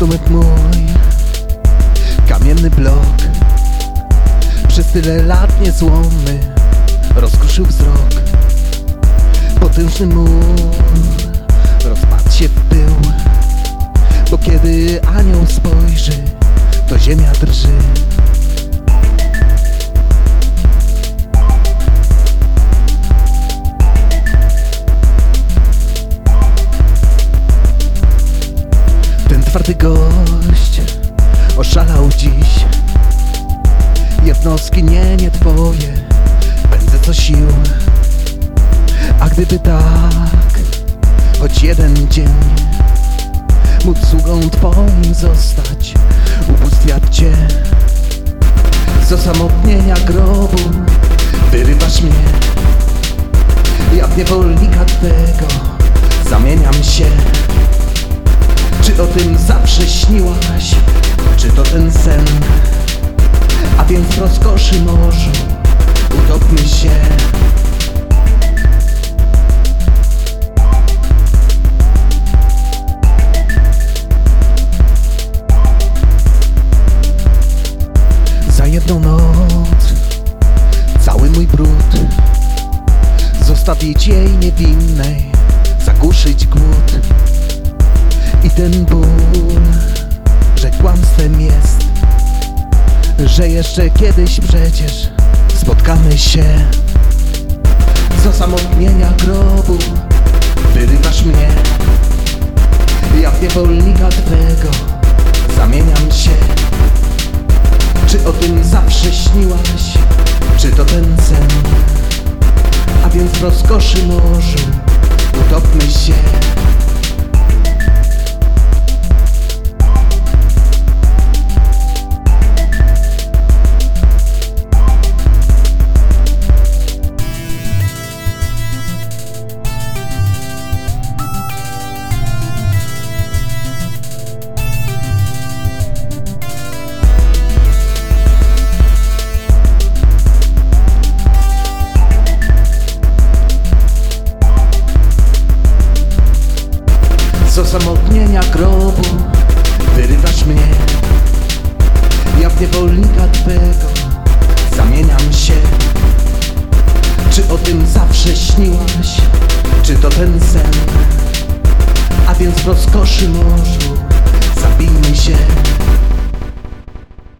instrument mój. Kamienny blok. Przez tyle lat niezłomny Rozkruszył wzrok. Potężny mur. Twardy gość oszalał dziś. Jednostki nie, nie twoje Pędzę co sił. A gdyby tak Choć jeden dzień Móc sługą twoim zostać Ubóstwiać cię Z osamotnienia grobu Wyrywasz mnie. Ja w niewolnika twego Zamieniam się o tym zawsze śniłaś? Czy to ten sen? A więc w rozkoszy morzu utopmy się Za jedną noc Cały mój brud Zostawić jej niewinnej Zagłuszyć głód ten ból, że kłamstwem jest Że jeszcze kiedyś przecież spotkamy się Z osamotnienia grobu wyrywasz mnie Ja w niewolnika twego zamieniam się Czy o tym zawsze śniłaś? Czy to ten sen? A więc w rozkoszy morzu utopmy się osamotnienia grobu wyrywasz mnie Ja w niewolnika twego zamieniam się Czy o tym zawsze śniłaś? Czy to ten sen? A więc w rozkoszy morzu zabijmy się